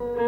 Mm-hmm.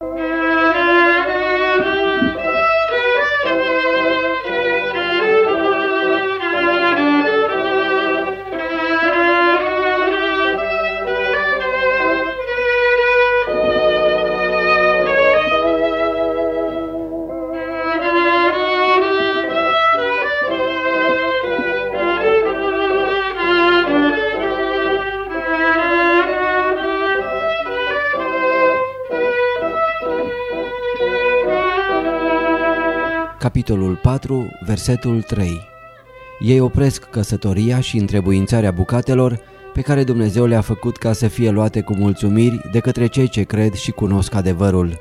Capitolul 4, versetul 3 Ei opresc căsătoria și întrebuințarea bucatelor pe care Dumnezeu le-a făcut ca să fie luate cu mulțumiri de către cei ce cred și cunosc adevărul.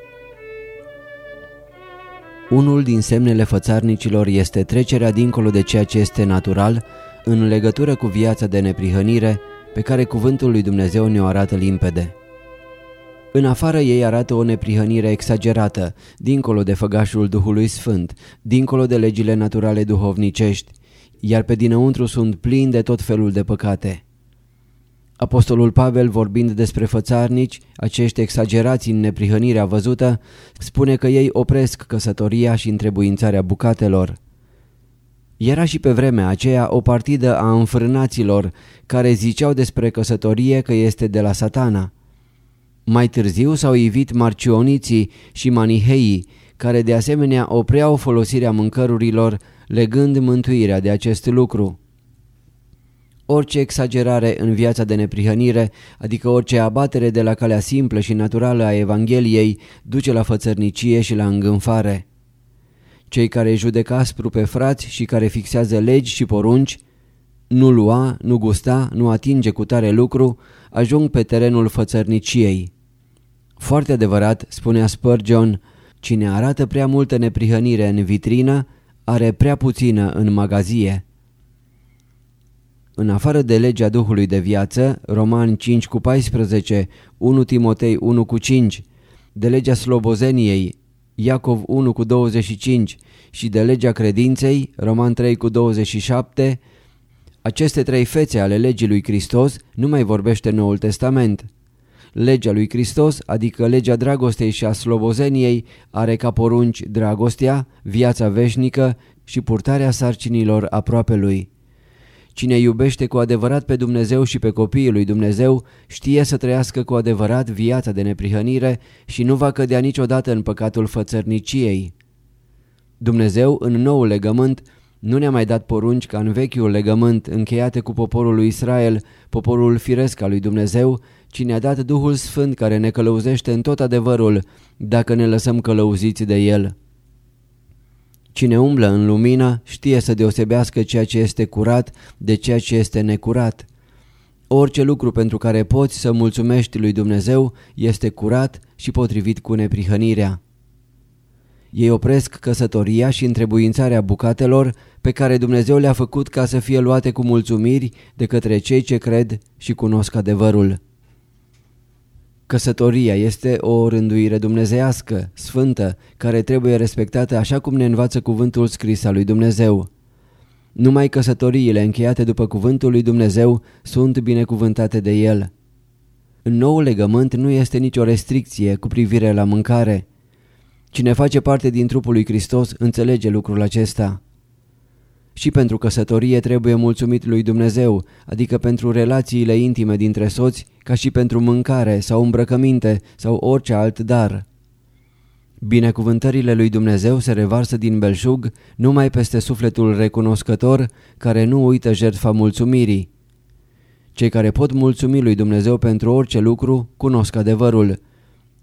Unul din semnele fățarnicilor este trecerea dincolo de ceea ce este natural în legătură cu viața de neprihănire pe care cuvântul lui Dumnezeu ne-o arată limpede. În afară ei arată o neprihănire exagerată, dincolo de făgașul Duhului Sfânt, dincolo de legile naturale duhovnicești, iar pe dinăuntru sunt plini de tot felul de păcate. Apostolul Pavel, vorbind despre fățarnici, acești exagerați în neprihănirea văzută, spune că ei opresc căsătoria și întrebuințarea bucatelor. Era și pe vremea aceea o partidă a înfrânaților care ziceau despre căsătorie că este de la satana. Mai târziu s-au ivit marcioniții și maniheii, care de asemenea opreau folosirea mâncărurilor, legând mântuirea de acest lucru. Orice exagerare în viața de neprihănire, adică orice abatere de la calea simplă și naturală a Evangheliei, duce la fățărnicie și la îngânfare. Cei care judecă aspru pe frați și care fixează legi și porunci, nu lua, nu gusta, nu atinge cu tare lucru, ajung pe terenul fățărniciei. Foarte adevărat, spunea Spurgeon, cine arată prea multă neprihănire în vitrină, are prea puțină în magazie. În afară de legea Duhului de viață, Roman 5 cu 14, 1 Timotei 1 cu 5, de legea slobozeniei, Iacov 1 cu 25 și de legea credinței, Roman 3 cu 27, aceste trei fețe ale legii lui Hristos nu mai vorbește Noul Testament. Legea lui Hristos, adică legea dragostei și a slobozeniei, are ca porunci dragostea, viața veșnică și purtarea sarcinilor aproape lui. Cine iubește cu adevărat pe Dumnezeu și pe copiii lui Dumnezeu știe să trăiască cu adevărat viața de neprihănire și nu va cădea niciodată în păcatul fățărniciei. Dumnezeu, în noul legământ, nu ne-a mai dat porunci ca în vechiul legământ încheiate cu poporul lui Israel, poporul firesc al lui Dumnezeu, ci ne-a dat Duhul Sfânt care ne călăuzește în tot adevărul, dacă ne lăsăm călăuziți de El. Cine umblă în lumină știe să deosebească ceea ce este curat de ceea ce este necurat. Orice lucru pentru care poți să mulțumești lui Dumnezeu este curat și potrivit cu neprihănirea. Ei opresc căsătoria și întrebuințarea bucatelor pe care Dumnezeu le-a făcut ca să fie luate cu mulțumiri de către cei ce cred și cunosc adevărul. Căsătoria este o rânduire dumnezeiască, sfântă, care trebuie respectată așa cum ne învață cuvântul scris al lui Dumnezeu. Numai căsătoriile încheiate după cuvântul lui Dumnezeu sunt binecuvântate de El. În nou legământ nu este nicio restricție cu privire la mâncare. Cine face parte din trupul lui Hristos înțelege lucrul acesta. Și pentru căsătorie trebuie mulțumit lui Dumnezeu, adică pentru relațiile intime dintre soți, ca și pentru mâncare sau îmbrăcăminte sau orice alt dar. Binecuvântările lui Dumnezeu se revarsă din belșug numai peste sufletul recunoscător care nu uită jertfa mulțumirii. Cei care pot mulțumi lui Dumnezeu pentru orice lucru cunosc adevărul.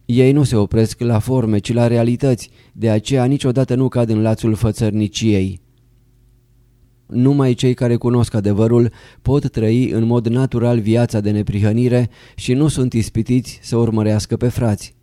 Ei nu se opresc la forme, ci la realități, de aceea niciodată nu cad în lațul fățărniciei. Numai cei care cunosc adevărul pot trăi în mod natural viața de neprihănire și nu sunt ispitiți să urmărească pe frați.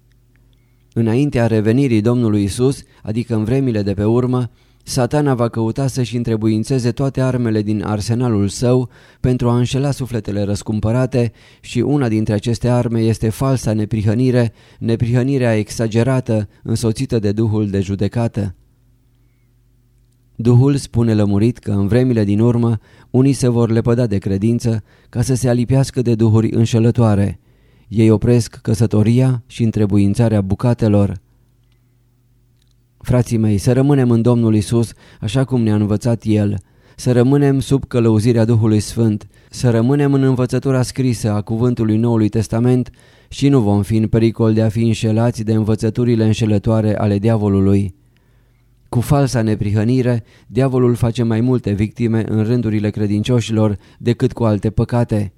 Înaintea revenirii Domnului Isus, adică în vremile de pe urmă, Satana va căuta să-și întrebuințeze toate armele din arsenalul său pentru a înșela sufletele răscumpărate și una dintre aceste arme este falsa neprihănire, neprihănirea exagerată, însoțită de Duhul de judecată. Duhul spune lămurit că în vremile din urmă unii se vor lepăda de credință ca să se alipiască de duhuri înșelătoare. Ei opresc căsătoria și întrebuințarea bucatelor. Frații mei, să rămânem în Domnul Isus așa cum ne-a învățat El, să rămânem sub călăuzirea Duhului Sfânt, să rămânem în învățătura scrisă a cuvântului Noului Testament și nu vom fi în pericol de a fi înșelați de învățăturile înșelătoare ale diavolului. Cu falsa neprihănire, diavolul face mai multe victime în rândurile credincioșilor decât cu alte păcate.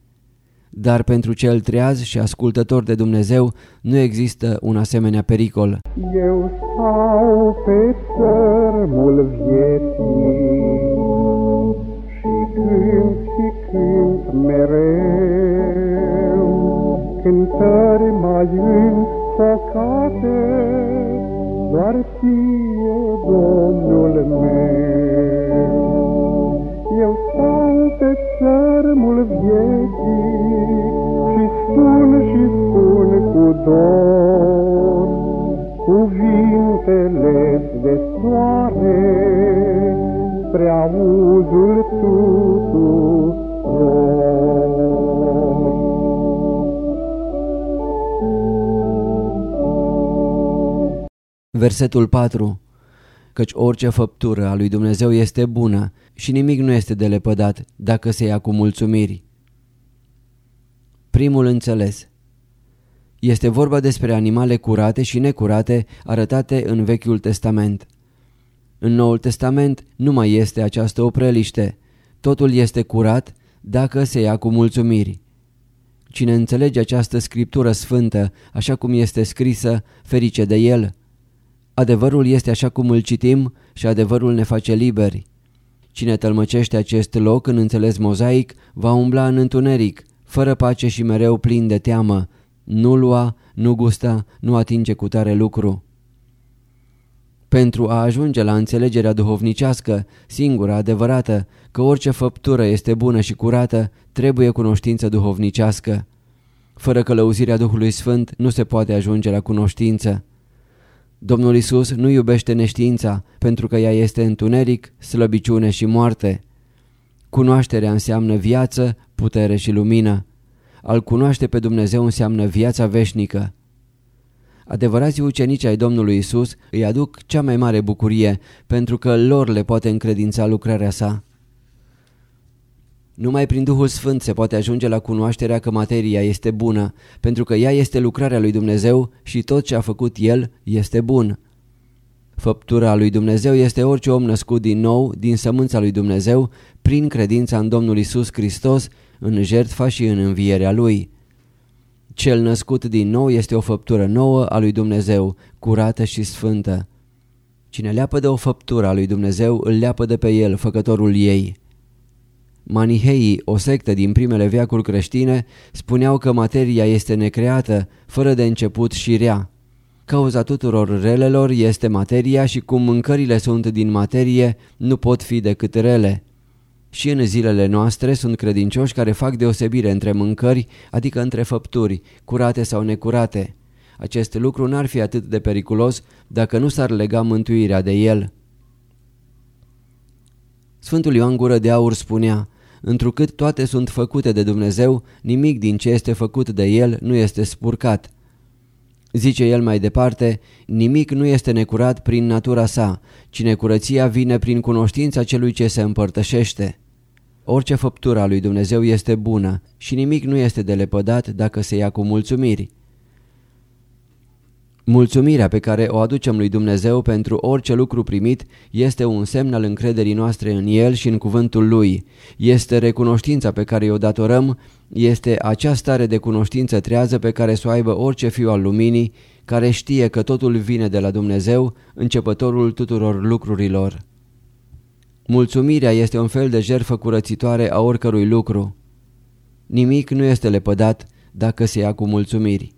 Dar pentru cel treaz și ascultător de Dumnezeu nu există un asemenea pericol. Eu stau pe țărmul vieții și cânt și cânt mereu cântări mai înfocate doar ție, Domnul meu. Cu dor cuvintele de soare spre auzul tuturor. Versetul 4 Căci orice făptură a lui Dumnezeu este bună și nimic nu este de lepădat dacă se ia cu mulțumiri. Primul înțeles Este vorba despre animale curate și necurate arătate în Vechiul Testament. În Noul Testament nu mai este această opreliște. Totul este curat dacă se ia cu mulțumiri. Cine înțelege această scriptură sfântă, așa cum este scrisă, ferice de el. Adevărul este așa cum îl citim și adevărul ne face liberi. Cine tălmăcește acest loc în înțeles mozaic va umbla în întuneric, fără pace și mereu plin de teamă. Nu lua, nu gusta, nu atinge cu tare lucru. Pentru a ajunge la înțelegerea duhovnicească, singura, adevărată, că orice făptură este bună și curată, trebuie cunoștință duhovnicească. Fără călăuzirea Duhului Sfânt nu se poate ajunge la cunoștință. Domnul Isus nu iubește neștiința pentru că ea este întuneric, slăbiciune și moarte. Cunoașterea înseamnă viață, putere și lumină. Al cunoaște pe Dumnezeu înseamnă viața veșnică. Adevărații ucenici ai Domnului Isus îi aduc cea mai mare bucurie pentru că lor le poate încredința lucrarea sa. Numai prin Duhul Sfânt se poate ajunge la cunoașterea că materia este bună, pentru că ea este lucrarea lui Dumnezeu și tot ce a făcut El este bun. Făptura lui Dumnezeu este orice om născut din nou, din sămânța lui Dumnezeu, prin credința în Domnul Isus Hristos, în jertfa și în învierea Lui. Cel născut din nou este o făptură nouă a lui Dumnezeu, curată și sfântă. Cine leapă de o făptură a lui Dumnezeu, îl leapă de pe El, făcătorul ei. Maniheii, o sectă din primele veacuri creștine, spuneau că materia este necreată, fără de început și rea. Cauza tuturor relelor este materia și cum mâncările sunt din materie, nu pot fi decât rele. Și în zilele noastre sunt credincioși care fac deosebire între mâncări, adică între făpturi, curate sau necurate. Acest lucru n-ar fi atât de periculos dacă nu s-ar lega mântuirea de el. Sfântul Ioan Gură de Aur spunea, Întrucât toate sunt făcute de Dumnezeu, nimic din ce este făcut de El nu este spurcat. Zice el mai departe, nimic nu este necurat prin natura sa, ci necurăția vine prin cunoștința celui ce se împărtășește. Orice făptură a lui Dumnezeu este bună și nimic nu este de lepădat dacă se ia cu mulțumiri. Mulțumirea pe care o aducem lui Dumnezeu pentru orice lucru primit este un semn al încrederii noastre în El și în cuvântul Lui. Este recunoștința pe care o datorăm, este acea stare de cunoștință trează pe care să o aibă orice fiu al luminii, care știe că totul vine de la Dumnezeu, începătorul tuturor lucrurilor. Mulțumirea este un fel de jerfă curățitoare a oricărui lucru. Nimic nu este lepădat dacă se ia cu mulțumiri.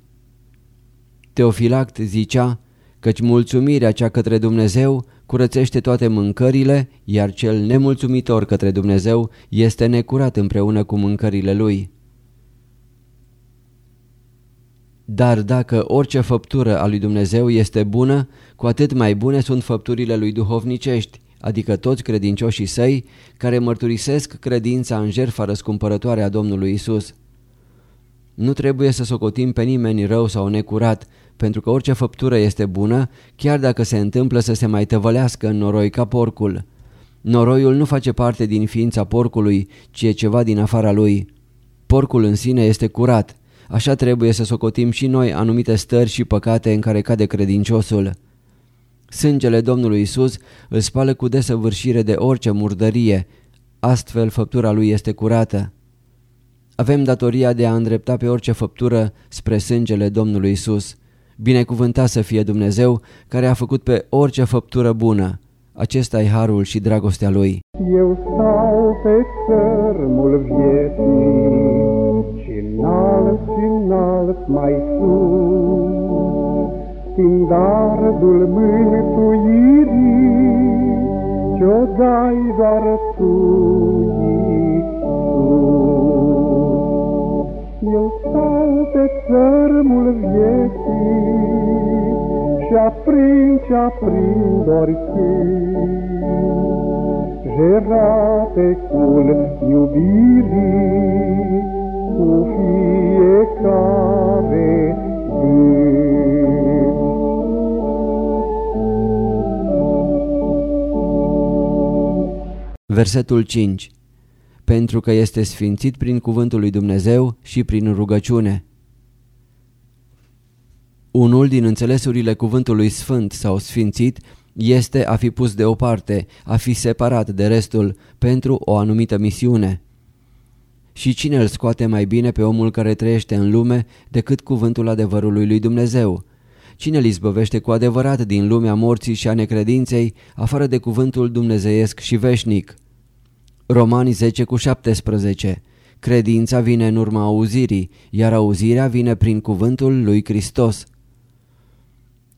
Teofilact zicea căci mulțumirea cea către Dumnezeu curățește toate mâncările, iar cel nemulțumitor către Dumnezeu este necurat împreună cu mâncările lui. Dar dacă orice făptură a lui Dumnezeu este bună, cu atât mai bune sunt făpturile lui duhovnicești, adică toți credincioșii săi care mărturisesc credința în jertfa răscumpărătoare a Domnului Isus. Nu trebuie să socotim pe nimeni rău sau necurat, pentru că orice făptură este bună, chiar dacă se întâmplă să se mai tăvălească în noroi ca porcul. Noroiul nu face parte din ființa porcului, ci e ceva din afara lui. Porcul în sine este curat, așa trebuie să socotim și noi anumite stări și păcate în care cade credinciosul. Sângele Domnului Isus îl spală cu desăvârșire de orice murdărie, astfel făptura lui este curată. Avem datoria de a îndrepta pe orice făptură spre sângele Domnului Isus. Binecuvântat să fie Dumnezeu care a făcut pe orice făptură bună. Acesta e harul și dragostea Lui. Eu stau pe țărmul vieții și înalt și înalt mai sus. Din dardul mântuirii ce-o dai doar Tu, Iisus. Eu stau pe țărmul vieții și aprind și aprind orice Jeratecul iubirii cu fiecare Versetul 5 Pentru că este sfințit prin cuvântul lui Dumnezeu și prin rugăciune. Unul din înțelesurile cuvântului sfânt sau sfințit este a fi pus deoparte, a fi separat de restul pentru o anumită misiune. Și cine îl scoate mai bine pe omul care trăiește în lume decât cuvântul adevărului lui Dumnezeu? Cine îl izbăvește cu adevărat din lumea morții și a necredinței, afară de cuvântul dumnezeiesc și veșnic? Romani 10 cu 17 Credința vine în urma auzirii, iar auzirea vine prin cuvântul lui Hristos.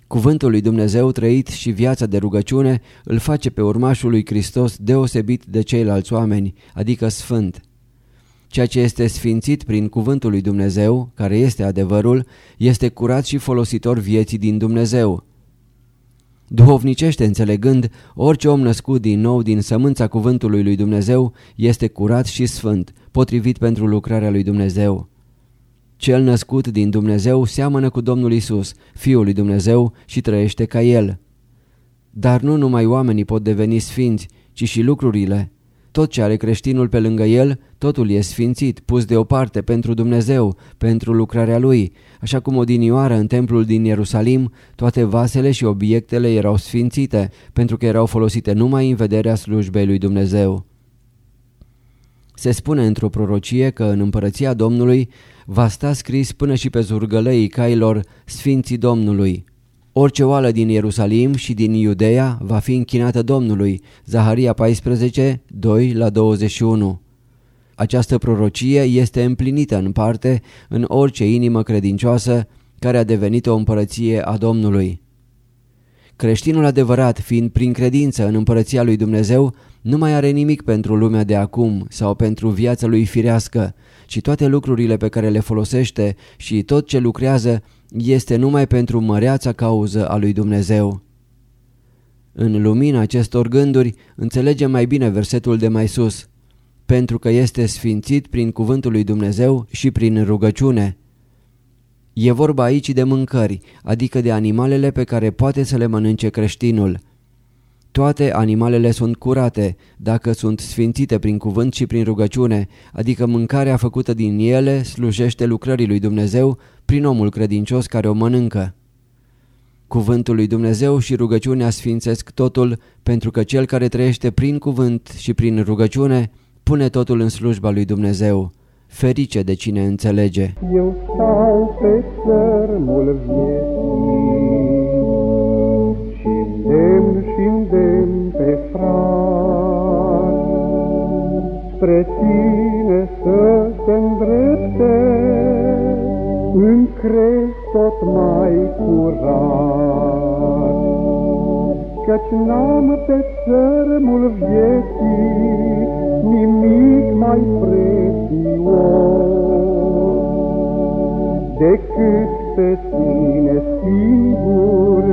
Cuvântul lui Dumnezeu trăit și viața de rugăciune îl face pe urmașul lui Hristos deosebit de ceilalți oameni, adică sfânt. Ceea ce este sfințit prin cuvântul lui Dumnezeu, care este adevărul, este curat și folositor vieții din Dumnezeu. Duhovnicește înțelegând, orice om născut din nou din sămânța cuvântului lui Dumnezeu este curat și sfânt, potrivit pentru lucrarea lui Dumnezeu. Cel născut din Dumnezeu seamănă cu Domnul Isus, Fiul lui Dumnezeu și trăiește ca El. Dar nu numai oamenii pot deveni sfinți, ci și lucrurile. Tot ce are creștinul pe lângă el, totul e sfințit, pus deoparte pentru Dumnezeu, pentru lucrarea Lui. Așa cum odinioară în templul din Ierusalim, toate vasele și obiectele erau sfințite, pentru că erau folosite numai în vederea slujbei lui Dumnezeu. Se spune într-o prorocie că în împărăția Domnului va sta scris până și pe zurgălăii cailor Sfinții Domnului. Orice oală din Ierusalim și din Iudeea va fi închinată Domnului. Zaharia 14, 2 la 21 Această prorocie este împlinită în parte în orice inimă credincioasă care a devenit o împărăție a Domnului. Creștinul adevărat, fiind prin credință în împărăția lui Dumnezeu, nu mai are nimic pentru lumea de acum sau pentru viața lui firească, ci toate lucrurile pe care le folosește și tot ce lucrează este numai pentru măreața cauză a lui Dumnezeu. În lumina acestor gânduri înțelegem mai bine versetul de mai sus, pentru că este sfințit prin cuvântul lui Dumnezeu și prin rugăciune. E vorba aici de mâncări, adică de animalele pe care poate să le mănânce creștinul – toate animalele sunt curate dacă sunt sfințite prin cuvânt și prin rugăciune, adică mâncarea făcută din ele slujește lucrării lui Dumnezeu prin omul credincios care o mănâncă. Cuvântul lui Dumnezeu și rugăciunea sfințesc totul, pentru că cel care trăiește prin cuvânt și prin rugăciune pune totul în slujba lui Dumnezeu. Ferice de cine înțelege. Eu stau pe țărmul vieții și îndemn și îndemn pe frat spre tine să se îndrepte în crezi tot mai curat. Căci n-am pe țărmul vieții nimic mai prețios decât pe tine singur,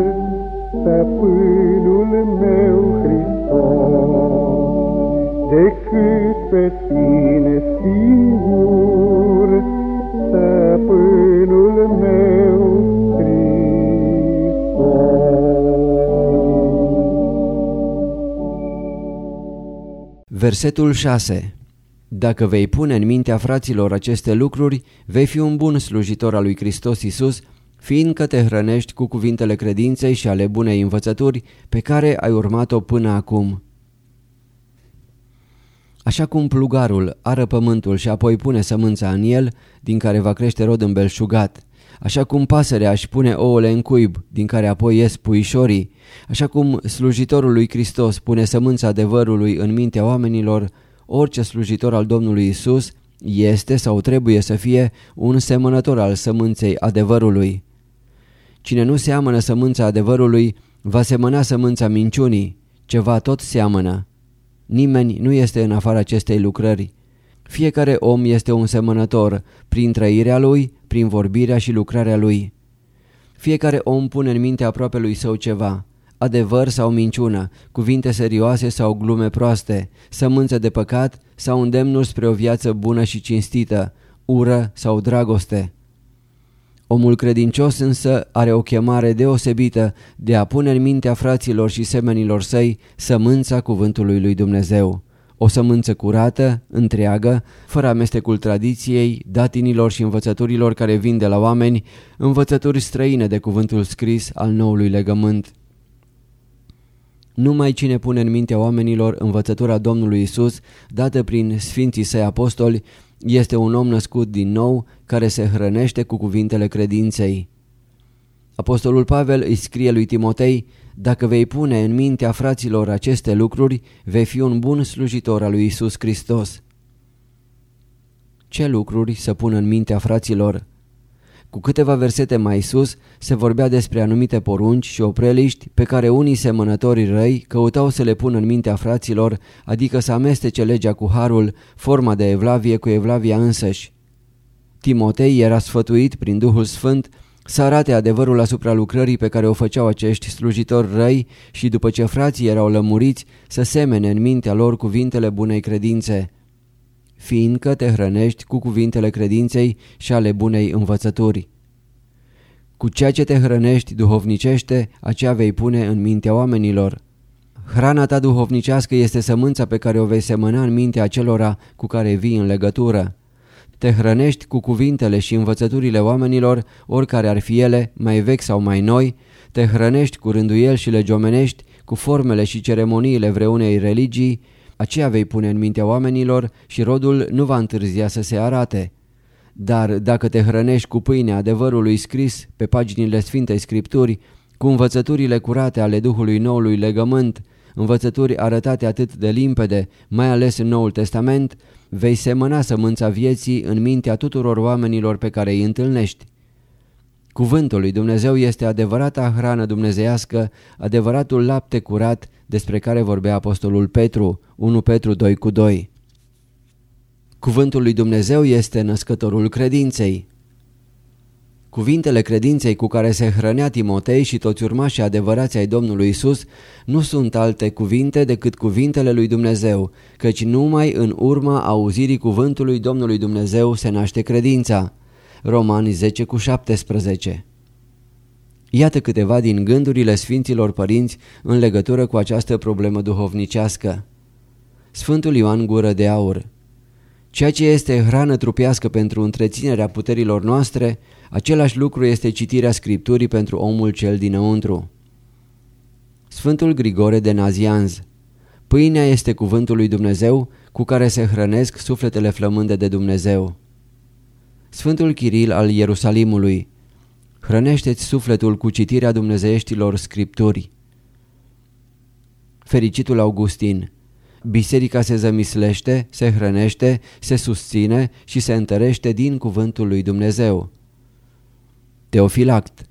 stăpânul meu Hristos. Decât pe tine singur, stăpânul meu Versetul 6 Dacă vei pune în mintea fraților aceste lucruri, vei fi un bun slujitor al lui Hristos Isus, fiindcă te hrănești cu cuvintele credinței și ale bunei învățături pe care ai urmat-o până acum. Așa cum plugarul ară pământul și apoi pune sămânța în el, din care va crește rod îmbelșugat, așa cum pasărea își pune ouăle în cuib, din care apoi ies puișorii, așa cum slujitorul lui Hristos pune sămânța adevărului în mintea oamenilor, orice slujitor al Domnului Isus este sau trebuie să fie un semănător al sămânței adevărului. Cine nu seamănă sămânța adevărului, va semăna sămânța minciunii, ceva tot seamănă. Nimeni nu este în afara acestei lucrări. Fiecare om este un semănător prin trăirea lui, prin vorbirea și lucrarea lui. Fiecare om pune în minte aproape lui său ceva, adevăr sau minciună, cuvinte serioase sau glume proaste, sămânță de păcat sau îndemnuri spre o viață bună și cinstită, ură sau dragoste. Omul credincios însă are o chemare deosebită de a pune în mintea fraților și semenilor săi sămânța cuvântului lui Dumnezeu. O sămânță curată, întreagă, fără amestecul tradiției, datinilor și învățăturilor care vin de la oameni, învățături străine de cuvântul scris al noului legământ. Numai cine pune în mintea oamenilor învățătura Domnului Isus, dată prin Sfinții Săi Apostoli, este un om născut din nou care se hrănește cu cuvintele credinței. Apostolul Pavel îi scrie lui Timotei, dacă vei pune în mintea fraților aceste lucruri, vei fi un bun slujitor al lui Isus Hristos. Ce lucruri să pun în mintea fraților? Cu câteva versete mai sus se vorbea despre anumite porunci și opreliști pe care unii semănători răi căutau să le pună în mintea fraților, adică să amestece legea cu harul, forma de evlavie cu evlavia însăși. Timotei era sfătuit prin Duhul Sfânt să arate adevărul asupra lucrării pe care o făceau acești slujitori răi și după ce frații erau lămuriți să semene în mintea lor cuvintele bunei credințe fiindcă te hrănești cu cuvintele credinței și ale bunei învățături. Cu ceea ce te hrănești duhovnicește, aceea vei pune în mintea oamenilor. Hrana ta duhovnicească este sămânța pe care o vei semăna în mintea acelora cu care vii în legătură. Te hrănești cu cuvintele și învățăturile oamenilor, oricare ar fi ele, mai vechi sau mai noi, te hrănești cu rânduiel și legiomenești, cu formele și ceremoniile vreunei religii, aceea vei pune în mintea oamenilor și rodul nu va întârzia să se arate. Dar dacă te hrănești cu pâinea adevărului scris pe paginile Sfintei Scripturi, cu învățăturile curate ale Duhului Noului Legământ, învățături arătate atât de limpede, mai ales în Noul Testament, vei semăna sămânța vieții în mintea tuturor oamenilor pe care îi întâlnești. Cuvântul lui Dumnezeu este adevărata hrană dumnezeiască, adevăratul lapte curat despre care vorbea apostolul Petru, 1 Petru 2 cu 2. Cuvântul lui Dumnezeu este născătorul credinței. Cuvintele credinței cu care se hrănea Timotei și toți urmașii adevărați ai Domnului Isus nu sunt alte cuvinte decât cuvintele lui Dumnezeu, căci numai în urma auzirii cuvântului Domnului Dumnezeu se naște credința. Romani 10 cu 17 Iată câteva din gândurile Sfinților Părinți în legătură cu această problemă duhovnicească. Sfântul Ioan Gură de Aur Ceea ce este hrană trupească pentru întreținerea puterilor noastre, același lucru este citirea Scripturii pentru omul cel dinăuntru. Sfântul Grigore de Nazianz Pâinea este cuvântul lui Dumnezeu cu care se hrănesc sufletele flămânde de Dumnezeu. Sfântul Chiril al Ierusalimului Hrănește-ți sufletul cu citirea dumnezeieștilor scripturi. Fericitul Augustin Biserica se zămislește, se hrănește, se susține și se întărește din cuvântul lui Dumnezeu. Teofilact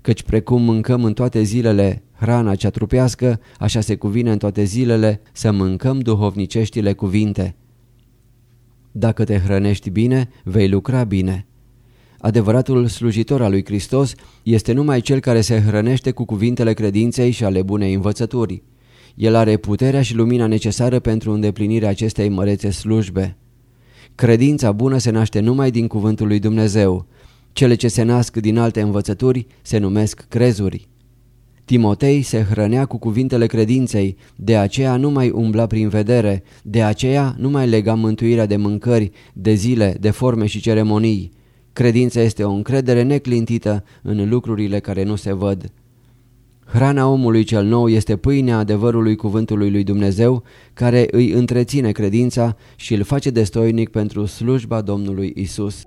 Căci precum mâncăm în toate zilele hrana cea trupească, așa se cuvine în toate zilele să mâncăm duhovniceștile cuvinte. Dacă te hrănești bine, vei lucra bine. Adevăratul slujitor al lui Hristos este numai cel care se hrănește cu cuvintele credinței și ale bunei învățături. El are puterea și lumina necesară pentru îndeplinirea acestei mărețe slujbe. Credința bună se naște numai din cuvântul lui Dumnezeu. Cele ce se nasc din alte învățături se numesc crezuri. Timotei se hrănea cu cuvintele credinței, de aceea nu mai umbla prin vedere, de aceea nu mai lega mântuirea de mâncări, de zile, de forme și ceremonii. Credința este o încredere neclintită în lucrurile care nu se văd. Hrana omului cel nou este pâinea adevărului cuvântului lui Dumnezeu, care îi întreține credința și îl face destoinic pentru slujba Domnului Isus.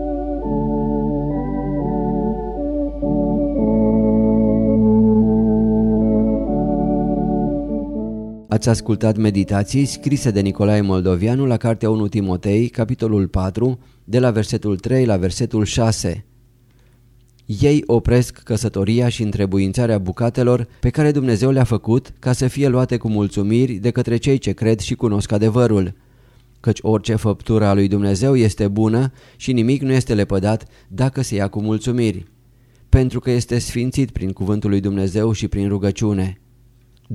Ați ascultat meditații scrise de Nicolae Moldovianu la Cartea 1 Timotei, capitolul 4, de la versetul 3 la versetul 6. Ei opresc căsătoria și întrebuințarea bucatelor pe care Dumnezeu le-a făcut ca să fie luate cu mulțumiri de către cei ce cred și cunosc adevărul. Căci orice făptură a lui Dumnezeu este bună și nimic nu este lepădat dacă se ia cu mulțumiri, pentru că este sfințit prin cuvântul lui Dumnezeu și prin rugăciune.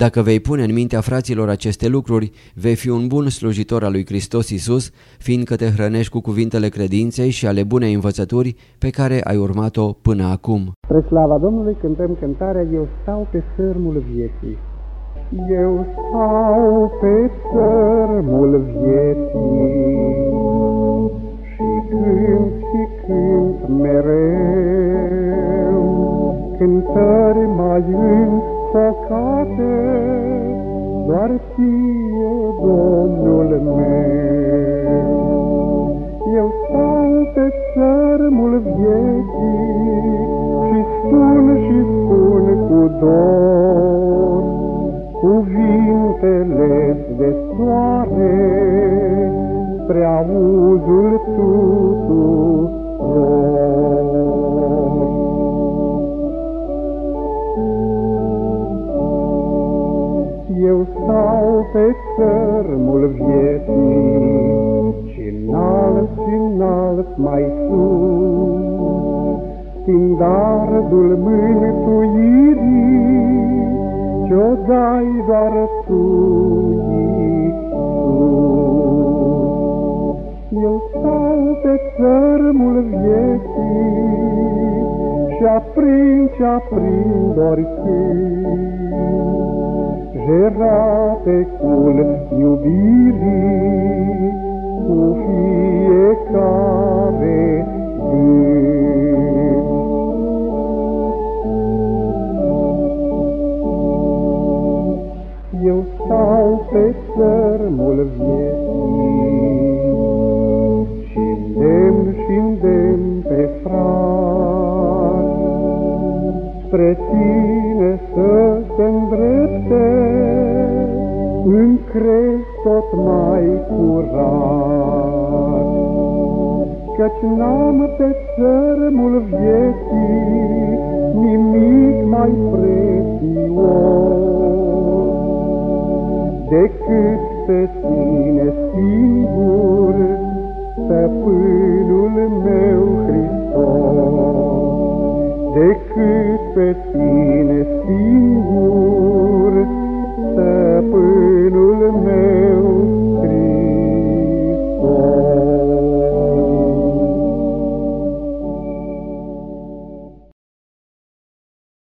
Dacă vei pune în mintea fraților aceste lucruri, vei fi un bun slujitor al lui Hristos Isus, fiindcă te hrănești cu cuvintele credinței și ale bunei învățături pe care ai urmat-o până acum. Spre slava Domnului cântăm cântarea Eu stau pe sărmul vieții. Eu stau pe sărmul vieții și cânt și cânt mereu cântări mai înțeleg păcate, doar ție, Domnul meu. Eu stau pe țărmul vieții și spun și spun cu dor cuvintele de soare spre auzul tuturor. Pe țărmul vieții și înalt și înalt mai sus, din dardul mântuirii ce-o dai doar tu, Eu stau pe țărmul vieții și aprind și aprind oricând era cul iubirii cu fiecare gând. Eu stau pe țărmul spre tine să se îndrepte în crezi tot mai curat. Căci n-am pe țărmul vieții nimic mai prețios decât pe tine singur, stăpânul meu Hristos decât pe tine singur.